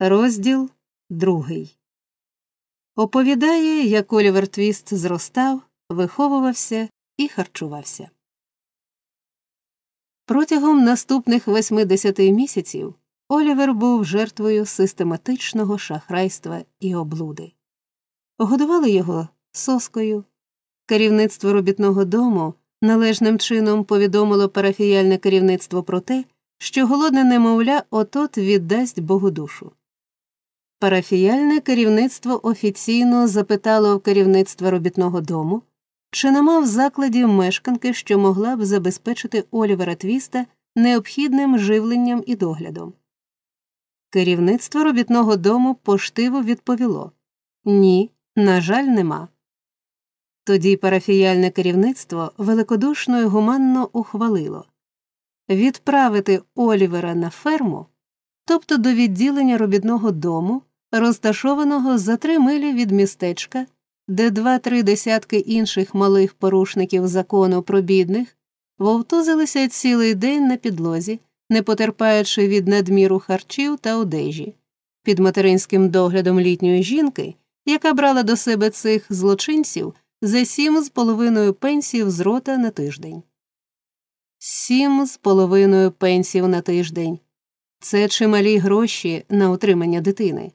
Розділ другий оповідає, як Олівер Твіст зростав, виховувався і харчувався. Протягом наступних 80 місяців Олівер був жертвою систематичного шахрайства і облуди. Годували його соскою. Керівництво робітного дому належним чином повідомило парафіяльне керівництво про те, що голодне немовля отот віддасть Богу душу. Парафіяльне керівництво офіційно запитало у керівництва робітного дому, чи нема в закладі мешканки, що могла б забезпечити Олівера Твіста необхідним живленням і доглядом. Керівництво робітного дому поштиво відповіло Ні, на жаль, нема. Тоді парафіяльне керівництво великодушно і гуманно ухвалило відправити Олівера на ферму, тобто до відділення робітного дому, розташованого за три милі від містечка, де два-три десятки інших малих порушників закону про бідних вовтузилися цілий день на підлозі, не потерпаючи від надміру харчів та одежі, під материнським доглядом літньої жінки, яка брала до себе цих злочинців за сім з половиною пенсів з рота на тиждень. Сім з половиною пенсів на тиждень це чималі гроші на утримання дитини.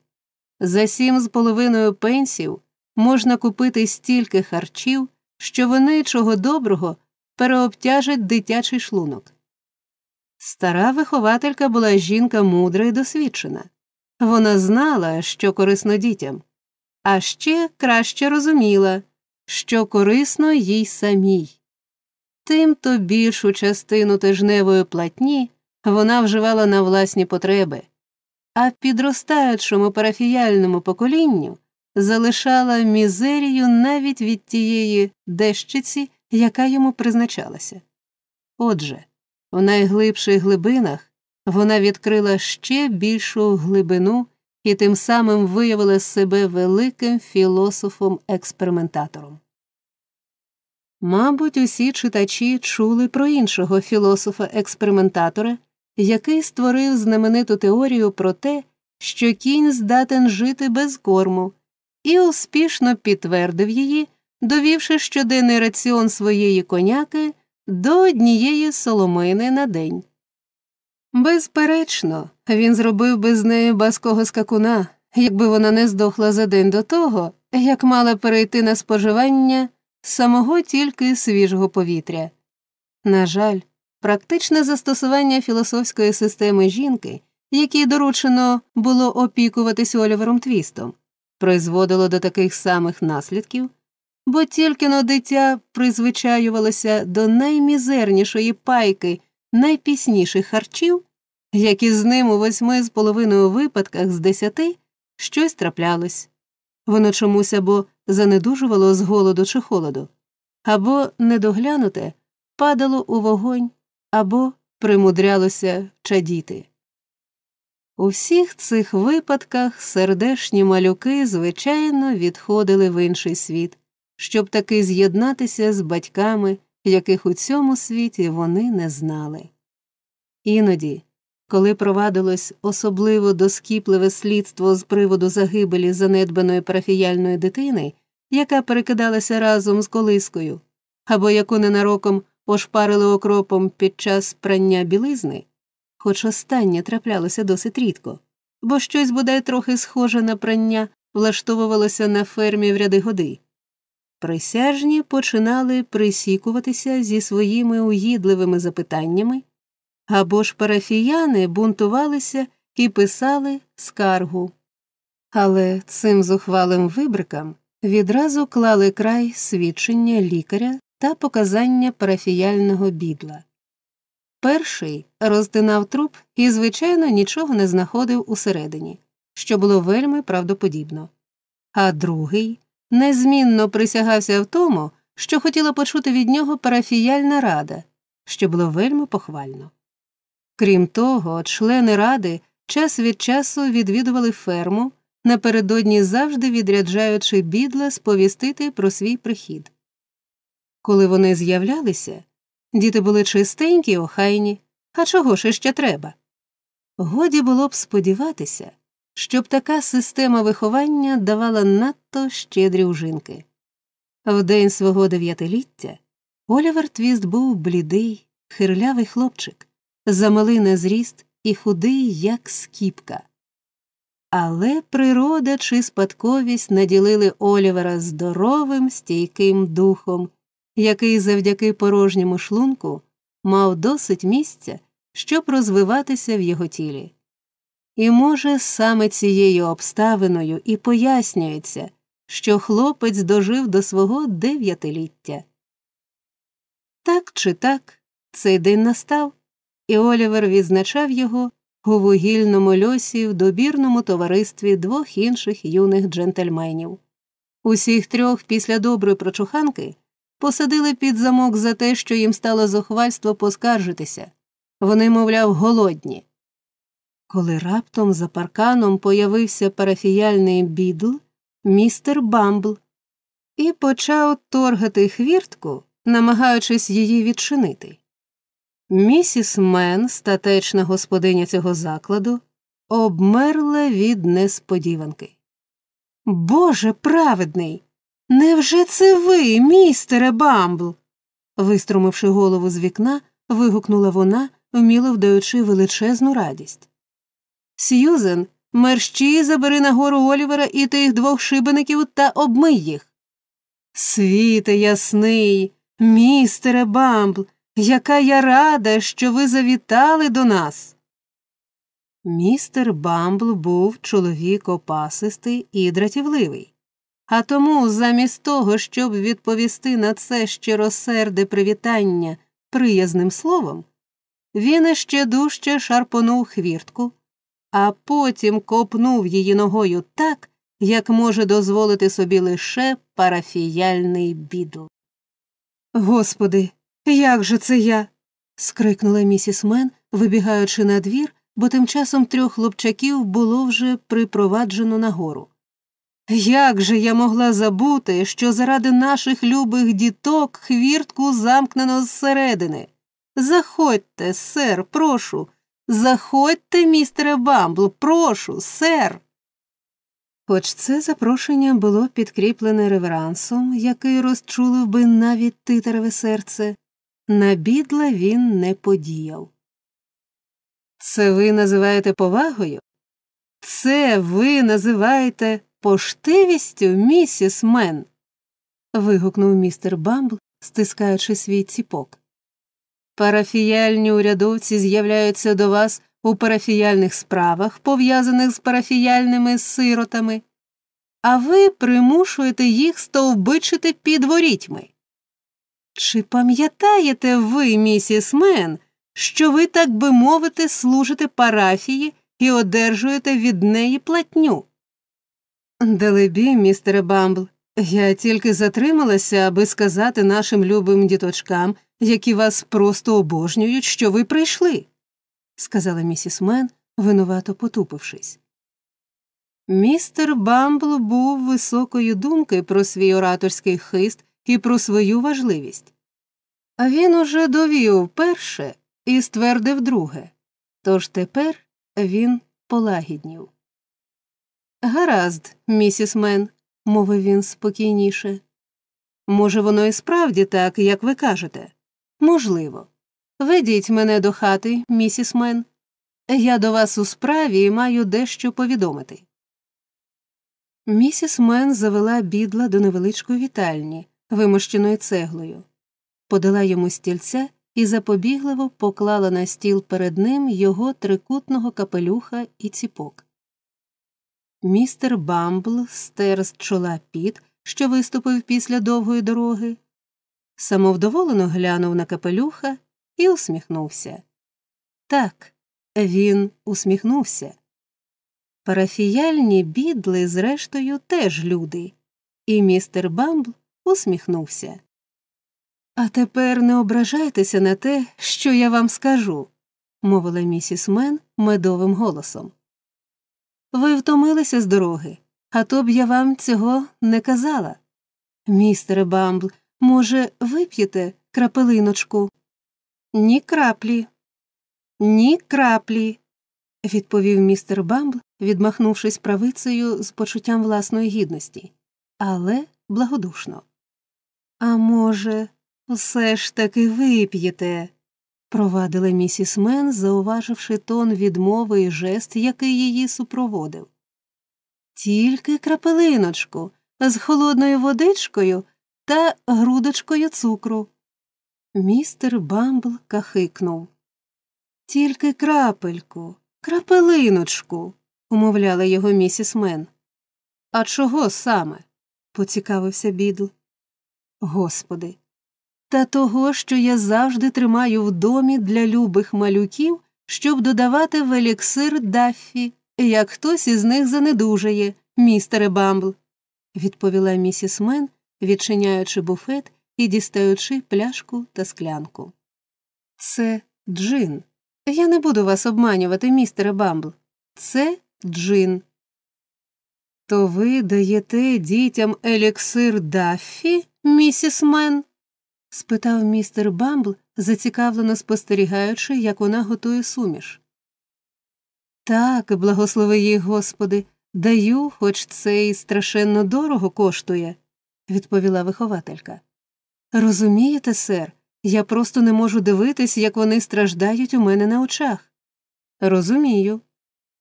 За сім з половиною пенсів можна купити стільки харчів, що вони чого доброго переобтяжать дитячий шлунок. Стара вихователька була жінка мудра і досвідчена. Вона знала, що корисно дітям, а ще краще розуміла, що корисно їй самій. Тим то більшу частину тижневої платні вона вживала на власні потреби, а підростаючому парафіяльному поколінню залишала мізерію навіть від тієї дещиці, яка йому призначалася. Отже, в найглибших глибинах вона відкрила ще більшу глибину і тим самим виявила себе великим філософом-експериментатором. Мабуть, усі читачі чули про іншого філософа-експериментатора, який створив знамениту теорію про те, що кінь здатен жити без корму, і успішно підтвердив її, довівши щоденний раціон своєї коняки до однієї соломини на день. Безперечно, він зробив би з неї баского скакуна, якби вона не здохла за день до того, як мала перейти на споживання самого тільки свіжого повітря. На жаль, практичне застосування філософської системи жінки, якій доручено було опікуватись Олівером Твістом, призводило до таких самих наслідків, бо тільки но дитя призвичаювалося до наймізернішої пайки найпісніших харчів, як із ним у восьми з половиною випадках з десяти щось траплялось. Воно чомусь або занедужувало з голоду чи холоду, або, недоглянуте, падало у вогонь, або примудрялося чадіти. У всіх цих випадках сердешні малюки, звичайно, відходили в інший світ, щоб таки з'єднатися з батьками, яких у цьому світі вони не знали. Іноді, коли провадилось особливо доскіпливе слідство з приводу загибелі занедбаної парафіяльної дитини, яка перекидалася разом з колискою, або яку ненароком ошпарили окропом під час прання білизни, хоч останнє траплялося досить рідко, бо щось бодай трохи схоже на прання влаштовувалося на фермі в ряди годи. Присяжні починали присікуватися зі своїми угідливими запитаннями, або ж парафіяни бунтувалися і писали скаргу. Але цим зухвалим вибрикам відразу клали край свідчення лікаря та показання парафіяльного бідла. Перший роздинав труп і, звичайно, нічого не знаходив усередині, що було вельми правдоподібно, а другий незмінно присягався в тому, що хотіла почути від нього парафіяльна рада, що було вельми похвально. Крім того, члени ради час від часу відвідували ферму, напередодні завжди відряджаючи бідла сповістити про свій прихід. Коли вони з'являлися, діти були чистенькі й охайні, а чого ж іще треба? Годі було б сподіватися, щоб така система виховання давала надто щедрі ужинки. В день свого дев'ятиліття Олівер Твіст був блідий, хирлявий хлопчик, замалий на зріст і худий, як скіпка. Але природа чи спадковість наділили Олівера здоровим, стійким духом, який завдяки порожньому шлунку мав досить місця, щоб розвиватися в його тілі. І, може, саме цією обставиною і пояснюється, що хлопець дожив до свого дев'ятиліття. Так чи так, цей день настав, і Олівер відзначав його у вугільному льосі в добірному товаристві двох інших юних джентльменів. Усіх трьох після доброї прочуханки посадили під замок за те, що їм стало зухвальство поскаржитися. Вони, мовляв, голодні. Коли раптом за парканом появився парафіяльний бідл, містер Бамбл, і почав торгати хвіртку, намагаючись її відчинити. Місіс Мен, статечна господиня цього закладу, обмерла від несподіванки. Боже праведний! Невже це ви, містере Бамбл? виструмивши голову з вікна, вигукнула вона, вміло вдаючи величезну радість. Сьюзен, мерщі забери нагору Олівера і тих двох шибеників та обмий їх. Світе ясний, містере Бамбл, яка я рада, що ви завітали до нас. Містер Бамбл був чоловік опасистий і дратівливий, а тому, замість того, щоб відповісти на це щиросерде привітання приязним словом, він іще дужче шарпонув хвіртку, а потім копнув її ногою так, як може дозволити собі лише парафіяльний бідл. Господи, як же це я? скрикнула місіс Мен, вибігаючи на двір, бо тим часом трьох хлопчаків було вже припроваджено нагору. Як же я могла забути, що заради наших любих діток хвіртку замкнено зсередини? Заходьте, сер, прошу, заходьте, містере Бамбл, прошу, сер. Хоч це запрошення було підкріплене реверансом, який розчулив би навіть титереве серце, на бідла він не подіяв. Це ви називаєте повагою? Це ви називаєте поштивістю, місіс Мен. вигукнув містер Бамбл, стискаючи свій ціпок. Парафіяльні урядовці з'являються до вас у парафіяльних справах, пов'язаних з парафіяльними сиротами, а ви примушуєте їх стовбичити під ворітьми. Чи пам'ятаєте ви, місіс Мен, що ви, так би мовити, служите парафії і одержуєте від неї платню? Далебі, містере Бамбл, я тільки затрималася, аби сказати нашим любим діточкам, які вас просто обожнюють, що ви прийшли, сказала місіс Мен, винувато потупившись. Містер Бамбл був високої думки про свій ораторський хист і про свою важливість. А він уже довів перше і ствердив друге, тож тепер він полагіднів. Гаразд, місіс Мен, мовив він спокійніше. Може, воно і справді так, як ви кажете. Можливо. Ведіть мене до хати, місіс Мен. Я до вас у справі і маю дещо повідомити. Місіс Мен завела бідла до невеличкої вітальні, вимощеної цеглою, подала йому стільця і запобігливо поклала на стіл перед ним його трикутного капелюха і ціпок. Містер Бамбл стер з чола піт, що виступив після довгої дороги, самовдоволено глянув на капелюха і усміхнувся. Так, він усміхнувся. Парафіяльні бідли, зрештою, теж люди, і містер Бамбл усміхнувся. А тепер не ображайтеся на те, що я вам скажу, мовила місіс Мен медовим голосом. Ви втомилися з дороги, а то б я вам цього не казала. Містере Бамбл, може, вип'єте крапелиночку? Ні краплі. Ні краплі, відповів містер Бамбл, відмахнувшись правицею з почуттям власної гідності, але благодушно. А може, все ж таки вип'єте, провадила місіс Мен, зауваживши тон відмови і жест, який її супроводив. Тільки крапелиночку з холодною водичкою та грудочкою цукру. Містер Бамбл кахикнув. Тільки крапельку, крапелиночку, умовляла його місіс Мен. А чого саме? поцікавився бідл. Господи, та того, що я завжди тримаю в домі для любих малюків, щоб додавати в еліксир Даффі, як хтось із них занедужає, містере Бамбл, відповіла місіс Мен, відчиняючи буфет і дістаючи пляшку та склянку. Це джин. Я не буду вас обманювати, містере Бамбл. Це джин. То ви даєте дітям еліксир Даффі, місіс Мен? Спитав містер Бамбл, зацікавлено спостерігаючи, як вона готує суміш. Так, благослови їх, Господи, даю, хоч це і страшенно дорого коштує, відповіла вихователька. Розумієте, сер, я просто не можу дивитись, як вони страждають у мене на очах. Розумію,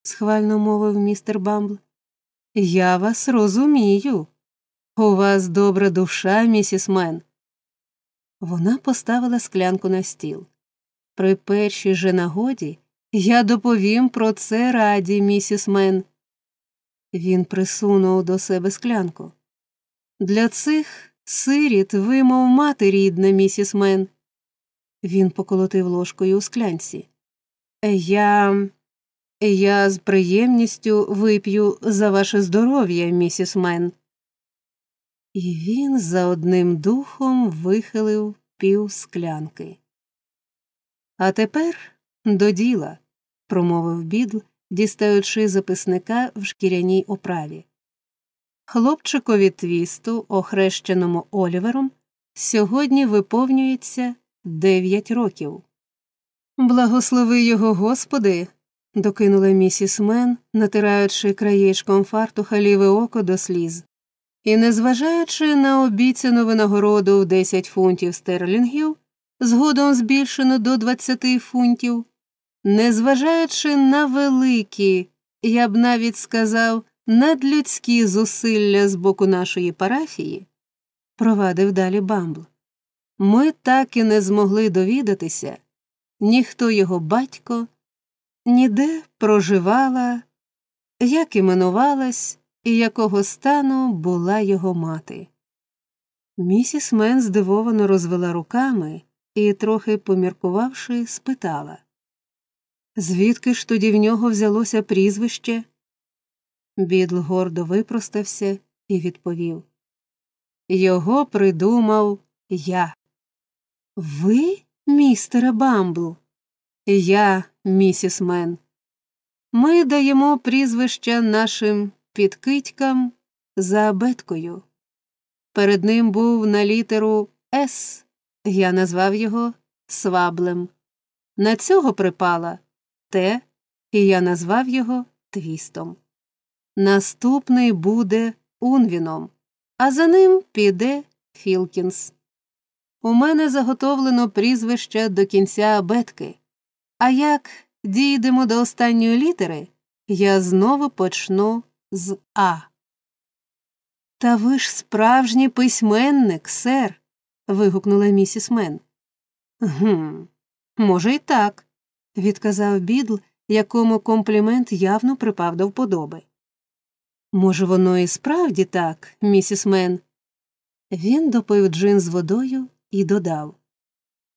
схвально мовив містер Бамбл. Я вас розумію. У вас добра душа, місіс Мен. Вона поставила склянку на стіл. При першій же нагоді я доповім про це раді, місіс Мен. Він присунув до себе склянку. Для цих сиріт ви, мов мати рідна, місіс Мен. Він поколотив ложкою у склянці. Я. Я з приємністю вип'ю за ваше здоров'я, місіс Мен. І він за одним духом вихилив пів склянки. А тепер до діла, промовив бідл, дістаючи записника в шкіряній оправі. Хлопчикові твісту, охрещеному Олівером, сьогодні виповнюється дев'ять років. Благослови його, Господи, докинула місіс Мен, натираючи краєчком фартуха ліве око до сліз. І, незважаючи на обіцяну винагороду в 10 фунтів стерлінгів, згодом збільшено до 20 фунтів, незважаючи на великі, я б навіть сказав, надлюдські зусилля з боку нашої парафії, провадив далі Бамбл, ми так і не змогли довідатися, ніхто його батько, ніде проживала, як іменувалась і якого стану була його мати. Місіс Мен здивовано розвела руками і, трохи поміркувавши, спитала Звідки ж тоді в нього взялося прізвище? Бідл гордо випростався і відповів Його придумав я. Ви, містере Бамбл? Я, місіс Мен. Ми даємо прізвища нашим підкидькам за абеткою. Перед ним був на літеру С. Я назвав його сваблем. На цього припала Т, і я назвав його твістом. Наступний буде Унвіном, а за ним піде Філкінс. У мене заготовлено прізвище до кінця абетки, а як дійдемо до останньої літери, я знову почну з А. Та ви ж справжній письменник, сер. вигукнула місіс Мен. «Гм, Може, й так, відказав бідл, якому комплімент явно припав до вподоби. Може, воно і справді так, місіс Мен. Він допив джин з водою і додав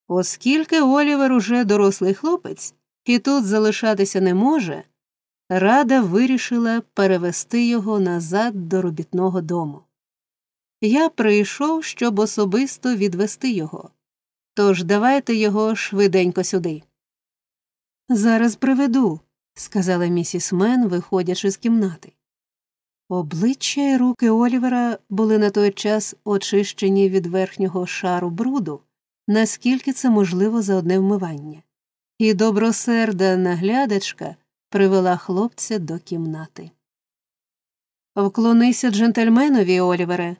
Оскільки Олівер уже дорослий хлопець і тут залишатися не може, рада вирішила перевести його назад до робітного дому. Я прийшов, щоб особисто відвести його. Тож давайте його швиденько сюди. Зараз приведу, сказала місіс Мен, виходячи з кімнати. Обличчя і руки Олівера були на той час очищені від верхнього шару бруду, наскільки це можливо за одне вмивання, і добросерда наглядачка привела хлопця до кімнати. Вклонися джентльменові, Олівере,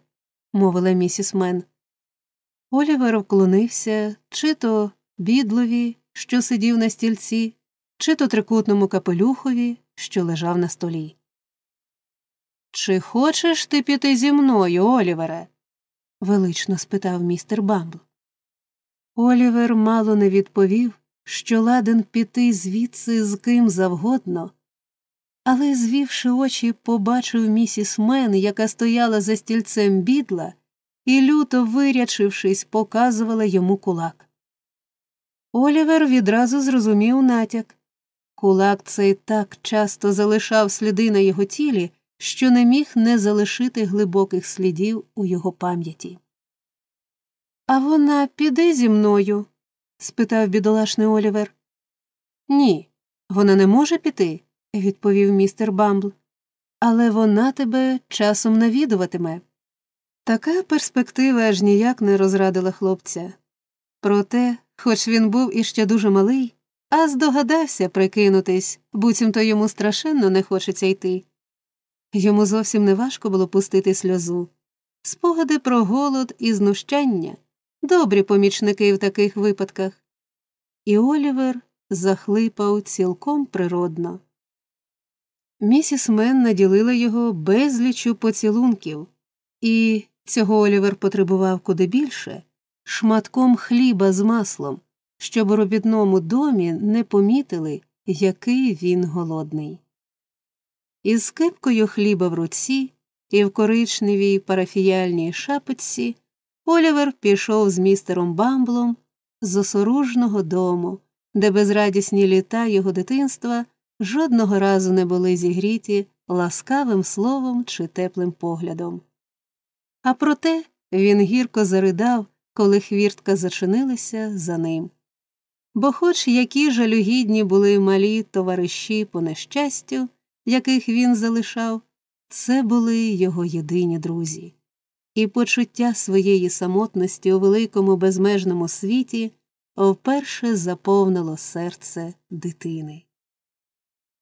мовила місіс Мен. Олівер вклонився чи то бідлові, що сидів на стільці, чи то трикутному капелюхові, що лежав на столі. Чи хочеш ти піти зі мною, Олівере? велично спитав містер Бамбл. Олівер мало не відповів, що ладен піти звідси з ким завгодно, але, звівши очі, побачив місіс Мен, яка стояла за стільцем бідла, і, люто вирячившись, показувала йому кулак. Олівер відразу зрозумів натяк. Кулак цей так часто залишав сліди на його тілі, що не міг не залишити глибоких слідів у його пам'яті. А вона піде зі мною? Спитав бідолашний Олівер. Ні, вона не може піти, відповів містер Бамбл. Але вона тебе часом навідуватиме. Така перспектива аж ніяк не розрадила хлопця. Проте, хоч він був іще дуже малий, а здогадався прикинутись, буцімто йому страшенно не хочеться йти. Йому зовсім не важко було пустити сльозу. Спогади про голод і знущання добрі помічники в таких випадках. І Олівер захлипав цілком природно. Місіс Мен наділила його безлічу поцілунків, і цього Олівер потребував куди більше шматком хліба з маслом, щоб у робітному домі не помітили, який він голодний. Із скипкою хліба в руці і в коричневій парафіяльній шапочці Олівер пішов з містером Бамблом з осоружного дому, де безрадісні літа його дитинства жодного разу не були зігріті ласкавим словом чи теплим поглядом. А проте він гірко заридав, коли хвіртка зачинилася за ним. Бо, хоч які жалюгідні були малі товариші по нещастю, яких він залишав, це були його єдині друзі, і почуття своєї самотності у великому безмежному світі вперше заповнило серце дитини.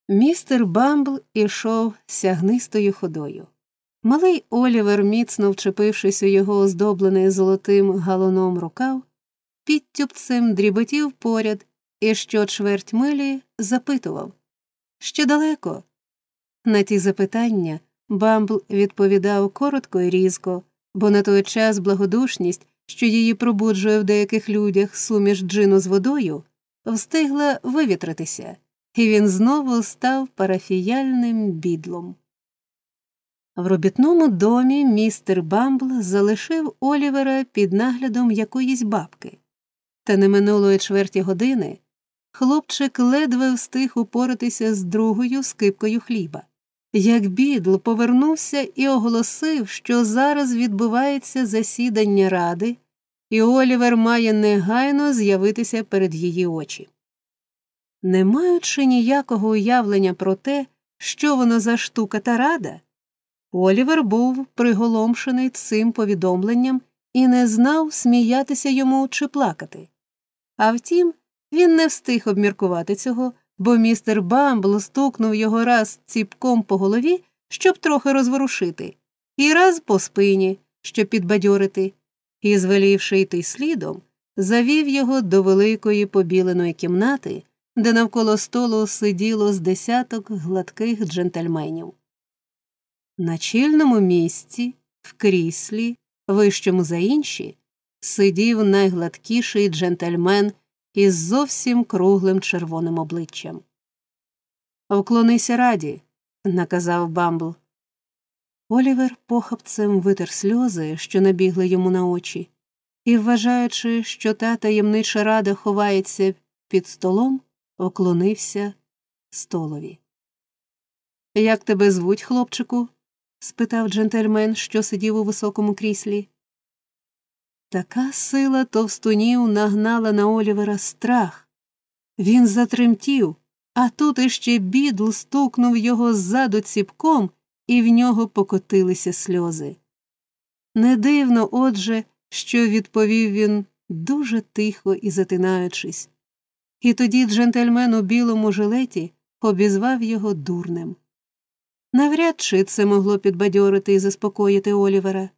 Містер Бамбл ішов сягнистою ходою. Малий Олівер, міцно вчепившись у його оздоблений золотим галоном рукав, підтюпцем дріботів поряд і що чверть милі запитував Ще далеко. На ті запитання Бамбл відповідав коротко і різко, бо на той час благодушність, що її пробуджує в деяких людях суміш джину з водою, встигла вивітритися, і він знову став парафіяльним бідлом. В робітному домі містер Бамбл залишив Олівера під наглядом якоїсь бабки, та не минулої чверті години хлопчик ледве встиг упоратися з другою скипкою хліба. Як бідл повернувся і оголосив, що зараз відбувається засідання ради, і Олівер має негайно з'явитися перед її очі. Не маючи ніякого уявлення про те, що воно за штука та рада, Олівер був приголомшений цим повідомленням і не знав, сміятися йому чи плакати. А втім, він не встиг обміркувати цього, бо містер Бамбл стукнув його раз ціпком по голові, щоб трохи розворушити, і раз по спині, щоб підбадьорити, і, звелівши йти слідом, завів його до великої побіленої кімнати, де навколо столу сиділо з десяток гладких джентльменів. На чільному місці, в кріслі, вищому за інші, сидів найгладкіший джентльмен із зовсім круглим червоним обличчям. Вклонися раді, наказав Бамбл. Олівер похапцем витер сльози, що набігли йому на очі, і, вважаючи, що та таємнича рада ховається під столом, оклонився столові. Як тебе звуть, хлопчику? спитав джентльмен, що сидів у високому кріслі. Така сила товстунів нагнала на Олівера страх. Він затремтів, а тут іще бідл стукнув його ззаду ціпком, і в нього покотилися сльози. Не дивно, отже, що відповів він дуже тихо і затинаючись. І тоді джентльмен у білому жилеті обізвав його дурнем. Навряд чи це могло підбадьорити і заспокоїти Олівера.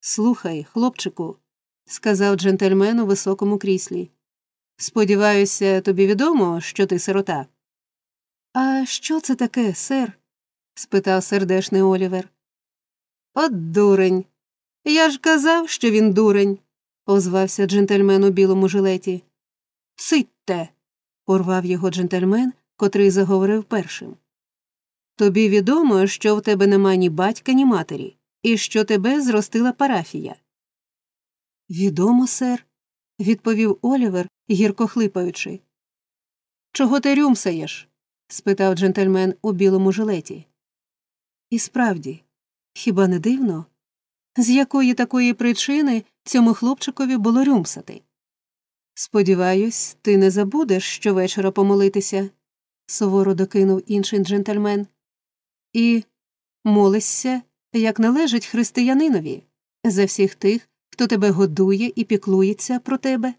Слухай, хлопчику, сказав джентльмен у високому кріслі. Сподіваюся, тобі відомо, що ти сирота. А що це таке, сер? спитав сердешний Олівер. От дурень. Я ж казав, що він дурень, озвався джентльмен у білому жилеті. Цитьте, порвав його джентльмен, котрий заговорив першим. Тобі відомо, що в тебе нема ні батька, ні матері, і що тебе зростила парафія. Відомо, сер, відповів Олівер, гірко хлипаючи. Чого ти рюмсаєш? спитав джентльмен у білому жилеті. І справді, хіба не дивно? З якої такої причини цьому хлопчикові було рюмсати? Сподіваюсь, ти не забудеш щовечора помолитися, суворо докинув інший джентльмен, і молишся, як належить християнинові, за всіх тих, хто тебе годує і піклується про тебе.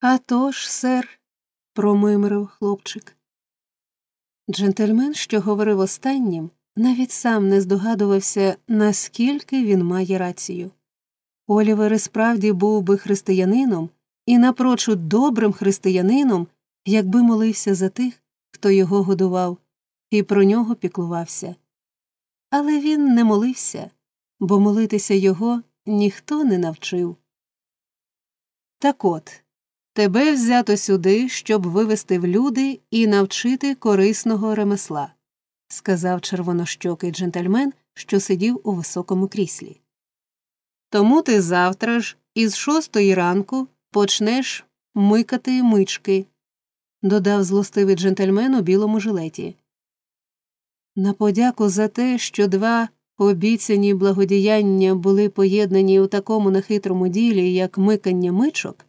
«А тож, сер, промимрив хлопчик. Джентльмен, що говорив останнім, навіть сам не здогадувався, наскільки він має рацію. Олівер і справді був би християнином і напрочуд добрим християнином, якби молився за тих, хто його годував, і про нього піклувався. Але він не молився, бо молитися його ніхто не навчив. Так от тебе взято сюди, щоб вивести в люди і навчити корисного ремесла, сказав червонощокий джентльмен, що сидів у високому кріслі. Тому ти завтра ж із шостої ранку почнеш микати мички, додав злостивий джентльмен у білому жилеті. На подяку за те, що два обіцяні благодіяння були поєднані у такому нехитрому ділі, як микання мичок,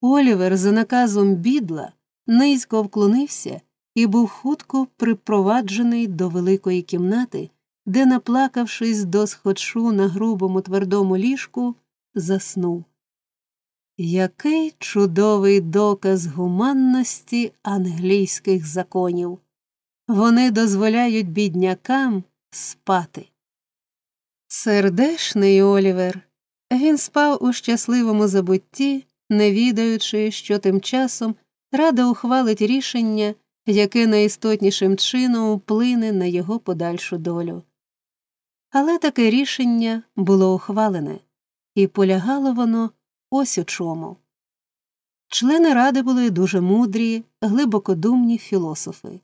Олівер за наказом бідла низько вклонився і був хутко припроваджений до великої кімнати, де, наплакавшись до сходшу на грубому твердому ліжку, заснув. Який чудовий доказ гуманності англійських законів. Вони дозволяють біднякам спати. Сердешний Олівер. Він спав у щасливому забутті, не відаючи, що тим часом рада ухвалить рішення, яке найістотнішим чином вплине на його подальшу долю. Але таке рішення було ухвалене, і полягало воно ось у чому. Члени ради були дуже мудрі, глибокодумні філософи,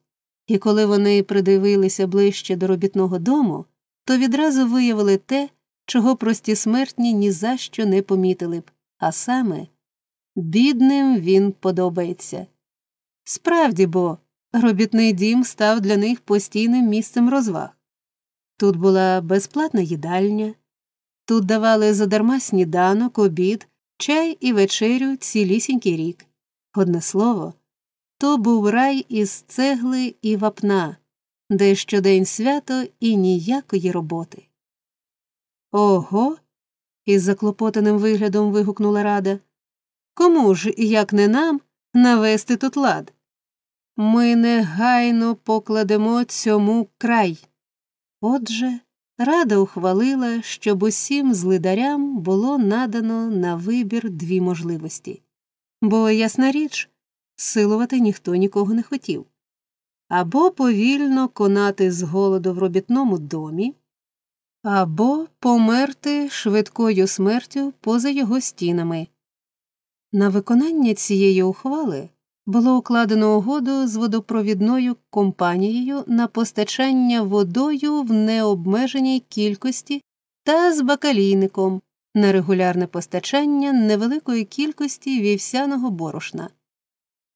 і коли вони придивилися ближче до робітного дому, то відразу виявили те, чого прості смертні ні за що не помітили б, а саме бідним він подобається. Справді бо, робітний дім став для них постійним місцем розваг. Тут була безплатна їдальня, тут давали задарма сніданок, обід, чай і вечерю цілісінький рік. Одне слово, то був рай із цегли і вапна, де щодень свято і ніякої роботи. Ого. із заклопотаним виглядом вигукнула рада. Кому ж, як не нам, навести тут лад? Ми негайно покладемо цьому край. Отже, рада ухвалила, щоб усім злидарям було надано на вибір дві можливості, бо, ясна річ, силувати ніхто нікого не хотів або повільно конати з голоду в робітному домі, або померти швидкою смертю поза його стінами. На виконання цієї ухвали було укладено угоду з водопровідною компанією на постачання водою в необмеженій кількості та з бакалійником на регулярне постачання невеликої кількості вівсяного борошна.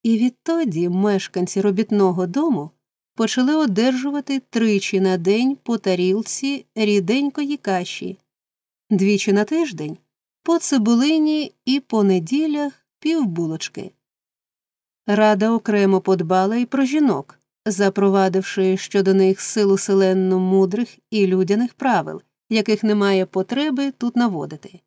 І відтоді мешканці робітного дому почали одержувати тричі на день по тарілці ріденької каші, двічі на тиждень по цибулині і по неділях півбулочки. Рада окремо подбала і про жінок, запровадивши щодо них силу селенно мудрих і людяних правил, яких немає потреби тут наводити.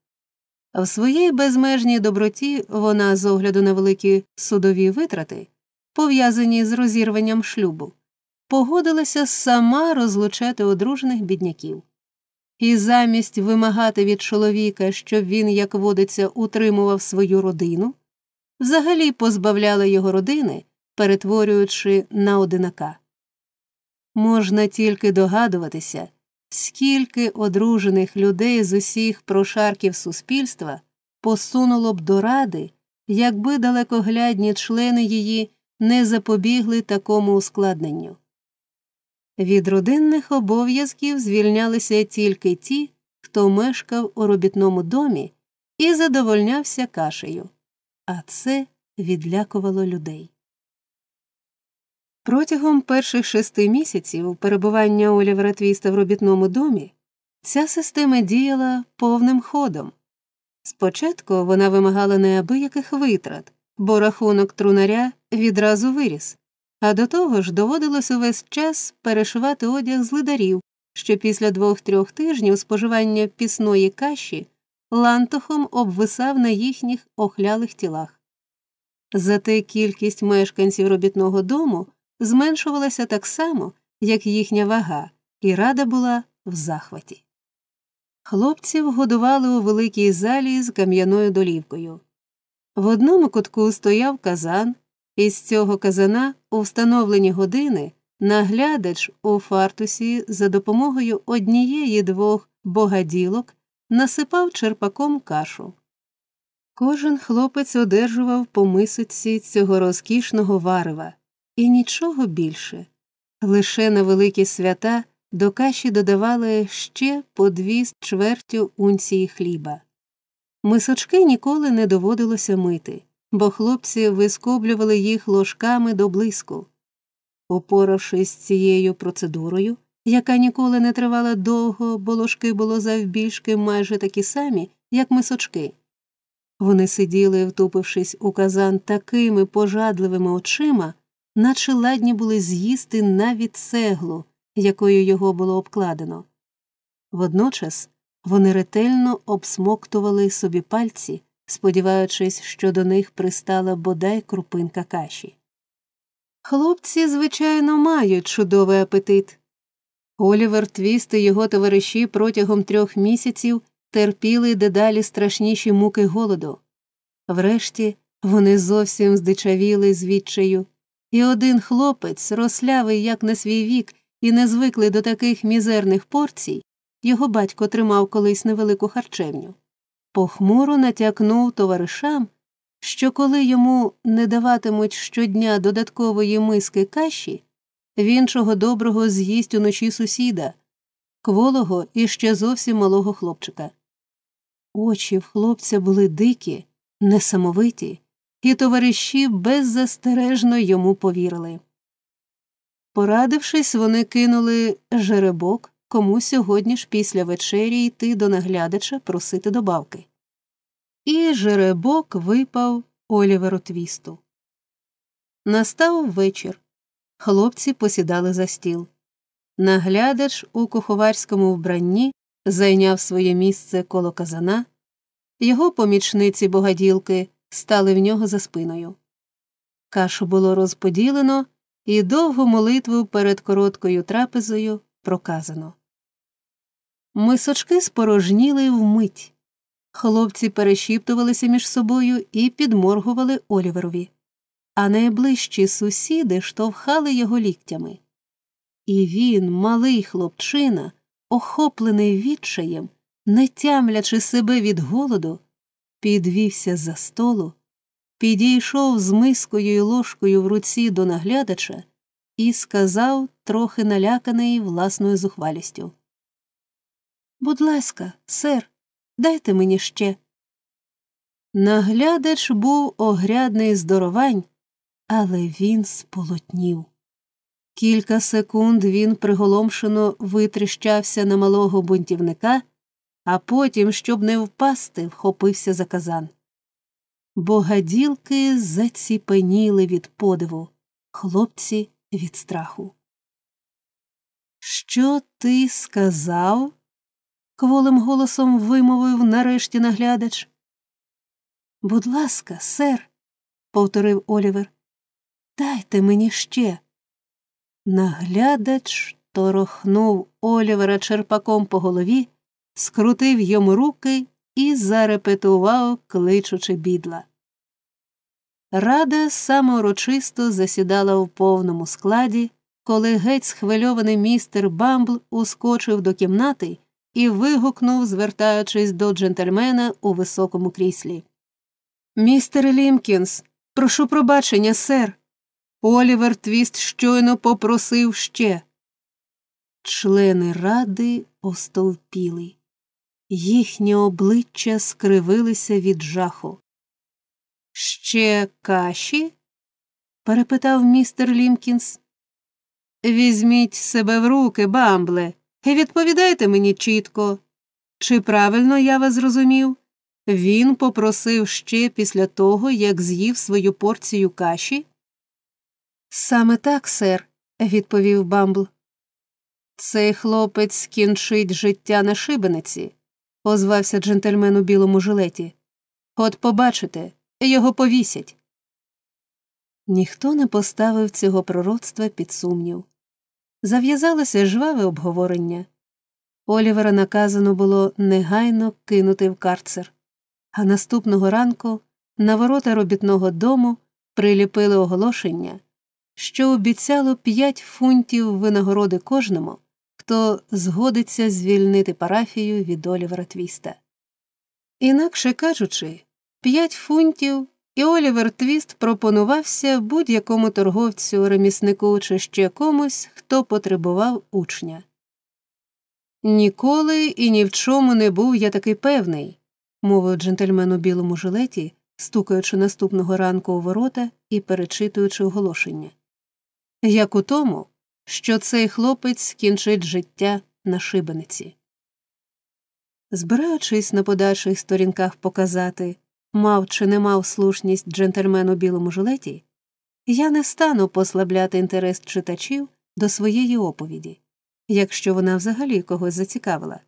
В своїй безмежній доброті вона, з огляду на великі судові витрати, пов'язані з розірванням шлюбу, погодилася сама розлучати одружених бідняків. І замість вимагати від чоловіка, щоб він, як водиться, утримував свою родину, взагалі позбавляла його родини, перетворюючи на одинака. Можна тільки догадуватися, скільки одружених людей з усіх прошарків суспільства посунуло б до ради, якби далекоглядні члени її не запобігли такому ускладненню. Від родинних обов'язків звільнялися тільки ті, хто мешкав у робітному домі і задовольнявся кашею, а це відлякувало людей. Протягом перших шести місяців перебування Олівера Твіста в робітному домі ця система діяла повним ходом. Спочатку вона вимагала неабияких витрат, бо рахунок трунаря відразу виріс, а до того ж доводилось увесь час перешивати одяг з лидарів, що після двох-трьох тижнів споживання пісної каші лантухом обвисав на їхніх охлялих тілах. Зате кількість мешканців робітного дому зменшувалася так само, як їхня вага, і рада була в захваті. Хлопців годували у великій залі з кам'яною долівкою. В одному кутку стояв казан, і з цього казана у встановлені години наглядач у фартусі за допомогою однієї двох богаділок насипав черпаком кашу. Кожен хлопець одержував по мисочці цього розкішного варева, і нічого більше. Лише на великі свята до каші додавали ще по дві з чвертю унції хліба. Мисочки ніколи не доводилося мити, бо хлопці вискоблювали їх ложками до блиску. Опоравшись цією процедурою, яка ніколи не тривала довго, бо ложки було завбільшки майже такі самі, як мисочки. Вони сиділи, втупившись у казан такими пожадливими очима, наче ладні були з'їсти навіть цеглу, якою його було обкладено. Водночас вони ретельно обсмоктували собі пальці, сподіваючись, що до них пристала бодай крупинка каші. Хлопці, звичайно, мають чудовий апетит. Олівер Твіст і його товариші протягом трьох місяців терпіли дедалі страшніші муки голоду. Врешті вони зовсім здичавіли з відчаю, і один хлопець, рослявий, як на свій вік, і не звиклий до таких мізерних порцій, його батько тримав колись невелику харчевню, похмуро натякнув товаришам, що коли йому не даватимуть щодня додаткової миски каші, він чого доброго з'їсть уночі сусіда, кволого і ще зовсім малого хлопчика. Очі в хлопця були дикі, несамовиті, і товариші беззастережно йому повірили. Порадившись, вони кинули жеребок, кому сьогодні ж після вечері йти до наглядача просити добавки. І жеребок випав Оліверу твісту. Настав вечір. Хлопці посідали за стіл. Наглядач у куховарському вбранні зайняв своє місце коло казана, його помічниці богаділки стали в нього за спиною. Кашу було розподілено і довгу молитву перед короткою трапезою проказано. Мисочки спорожніли вмить. Хлопці перешіптувалися між собою і підморгували Оліверові, а найближчі сусіди штовхали його ліктями. І він, малий хлопчина, охоплений відчаєм, не тямлячи себе від голоду, підвівся за столу, підійшов з мискою й ложкою в руці до наглядача і сказав, трохи наляканий власною зухвалістю. Будь ласка, сер, дайте мені ще. Наглядач був огрядний здоровань, але він сполотнів. Кілька секунд він приголомшено витріщався на малого бунтівника, а потім, щоб не впасти, вхопився за казан. Богаділки заціпеніли від подиву, хлопці від страху. Що ти сказав? кволим голосом вимовив нарешті наглядач. Будь ласка, сер, повторив Олівер. Дайте мені ще. Наглядач торохнув Олівера черпаком по голові, скрутив йому руки і зарепетував, кличучи бідла. Рада самоурочисто засідала в повному складі, коли геть схвильований містер Бамбл ускочив до кімнати і вигукнув, звертаючись до джентльмена у високому кріслі. Містер Лімкінс, прошу пробачення, сер. Олівер Твіст щойно попросив ще. Члени ради остовпіли. Їхні обличчя скривилися від жаху. Ще каші? перепитав містер Лімкінс. Візьміть себе в руки, бамбле, і відповідайте мені чітко. Чи правильно я вас зрозумів? Він попросив ще після того, як з'їв свою порцію каші? Саме так, сер, відповів Бамбл. Цей хлопець скінчить життя на шибениці, озвався джентльмен у білому жилеті. От побачите, його повісять. Ніхто не поставив цього пророцтва під сумнів. Зав'язалося жваве обговорення. Олівера наказано було негайно кинути в карцер, а наступного ранку на ворота робітного дому приліпили оголошення, що обіцяло п'ять фунтів винагороди кожному, хто згодиться звільнити парафію від Олівера Твіста. Інакше кажучи, п'ять фунтів, і Олівер Твіст пропонувався будь-якому торговцю, реміснику чи ще комусь, хто потребував учня. Ніколи і ні в чому не був я такий певний, мовив джентльмен у білому жилеті, стукаючи наступного ранку у ворота і перечитуючи оголошення. Як у тому, що цей хлопець скінчить життя на шибениці. Збираючись на подальших сторінках показати, мав чи не мав слушність джентльмен у білому жилеті, я не стану послабляти інтерес читачів до своєї оповіді, якщо вона взагалі когось зацікавила,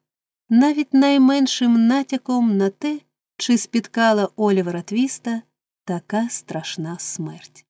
навіть найменшим натяком на те, чи спіткала Олівера Твіста така страшна смерть.